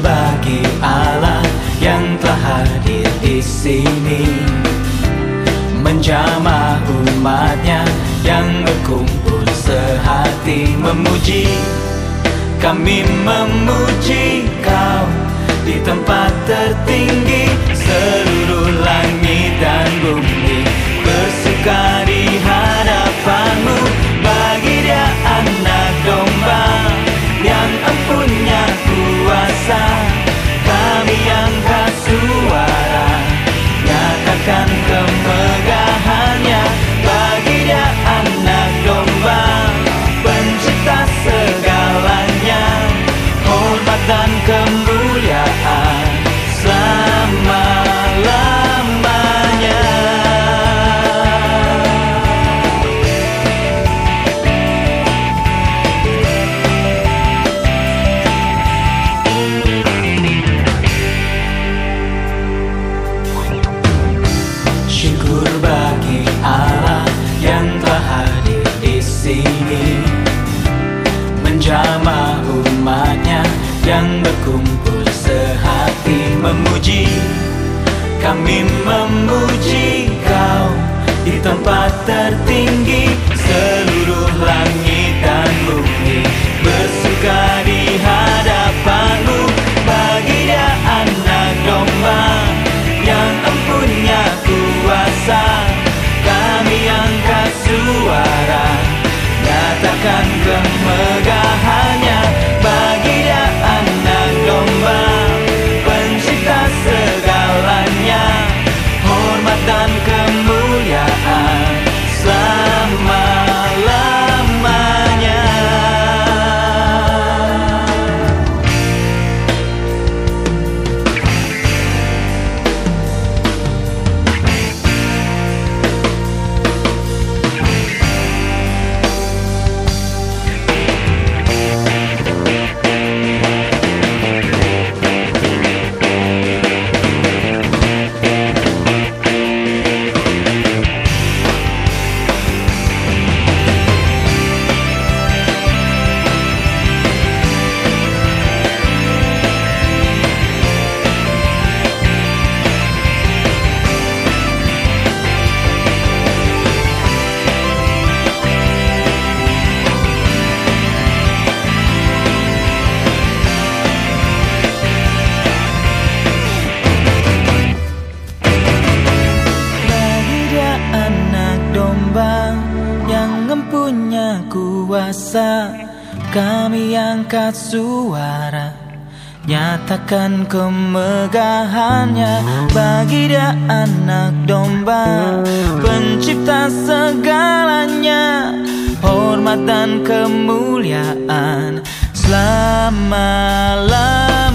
Bagi Allah yang telah hadir di sini. Menjamah umatnya yang berkumpul sehati memuji. Kami memuji kau di tempat tertinggi seluruh memuji kau di tempat tertinggi Seluruh langit dan bumi. Bersuka di hadapanmu Bagi dia anak domba yang empunya kuasa. Kami angkat suara Nyatakan kemegahannya kuasa Kami angkat suara Nyatakan kemegahannya Bagi dia anak domba Pencipta segalanya Hormat dan kemuliaan Selama-lamanya